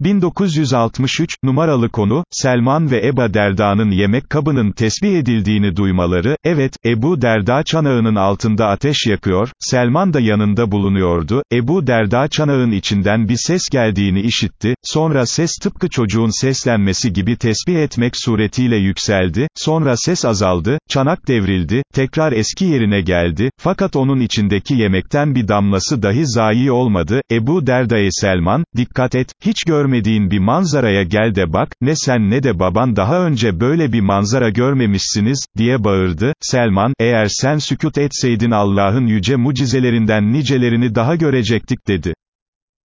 1963, numaralı konu, Selman ve Eba Derda'nın yemek kabının tesbih edildiğini duymaları, evet, Ebu Derda çanağının altında ateş yakıyor, Selman da yanında bulunuyordu, Ebu Derda çanağın içinden bir ses geldiğini işitti, sonra ses tıpkı çocuğun seslenmesi gibi tesbih etmek suretiyle yükseldi, sonra ses azaldı, çanak devrildi, tekrar eski yerine geldi, fakat onun içindeki yemekten bir damlası dahi zayi olmadı, Ebu Derda'ya Selman, dikkat et, hiç görmediğin bir manzaraya gel de bak, ne sen ne de baban daha önce böyle bir manzara görmemişsiniz, diye bağırdı, Selman, eğer sen sükut etseydin Allah'ın yüce mucizelerinden nicelerini daha görecektik dedi.